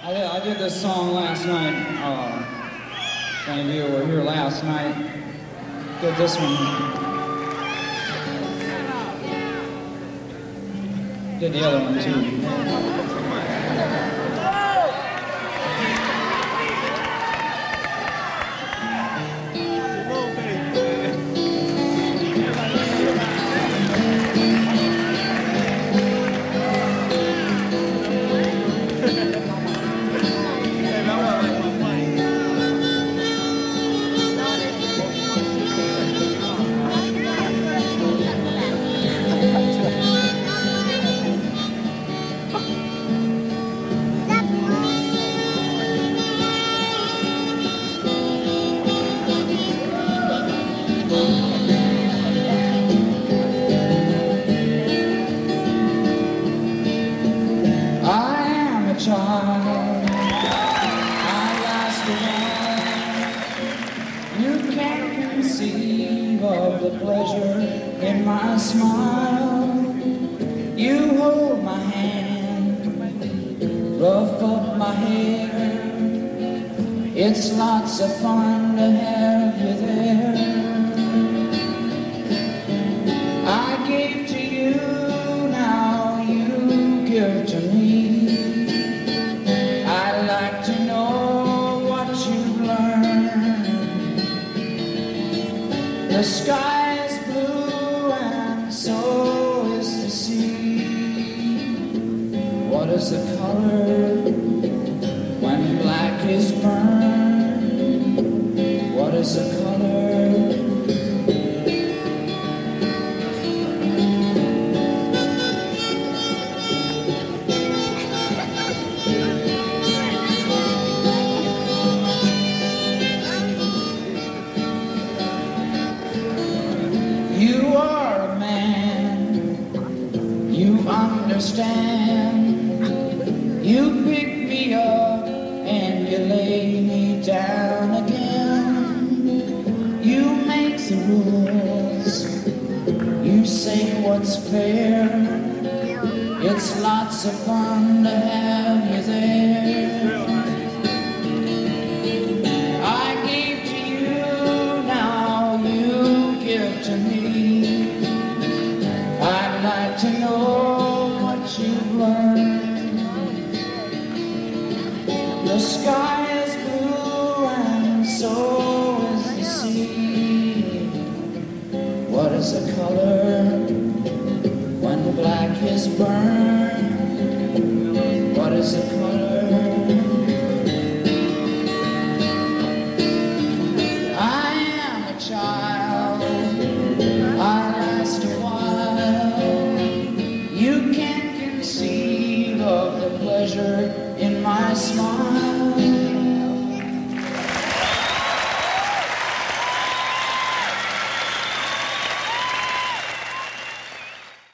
I did, I did this song last night. Uh, some of you were here last night. Did this one. Did the other one too. Child. I a while. You can't conceive of the pleasure in my smile. You hold my hand, rough up my hair. It's lots of fun to have you there. The sky is blue and so is the sea. What is the color when black is burned? What is the color? Understand. You pick me up and you lay me down again. You make the rules, you say what's fair. It's lots of fun to have you there. To you, The sky is blue and so is the sea. What is the color when black is burned? What is the color? I am a child. I last a while. You can't conceive of the pleasure in my smile.